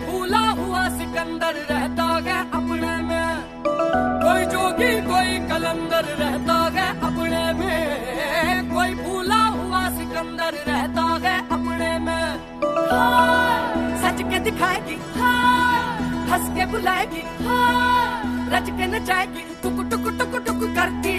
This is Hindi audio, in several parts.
भूला हुआ सिकंदर रहता है अपने में। कोई जोगी, कोई कलंदर रहता है अपने में। कोई भूला हुआ सिकंदर रहता है अपने में। सच के दिखाएगी, हंस के बुलाएगी रच के नचाएगी, टुक टुक टुक टुक करती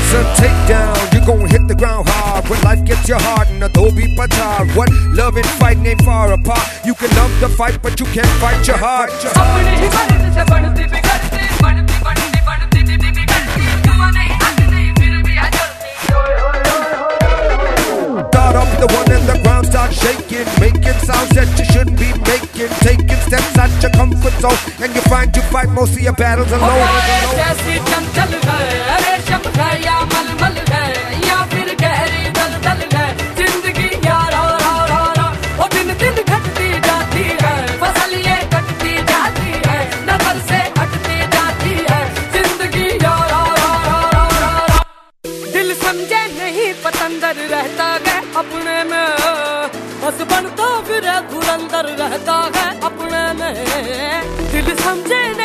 It's a takedown, you gon' hit the ground hard When life gets you hard and Adobe Patar What love and fighting ain't far apart You can love the fight but you can't fight your heart अपनी ही मर्जी से बढ़ती बिगड़ती बढ़ती बढ़ती बढ़ती बढ़ती बिगड़ती धुआं नहीं आग नहीं फिर भी है जलती ओए ओए ओए Start up the one and the ground start shaking Making sounds that you shouldn't be making Taking steps out your comfort zone And you find you fight most of your battles alone जैसी चंचल है पतंदर रहता है अपने में। बनता फिर धुरंदर रहता है अपने दिल समझे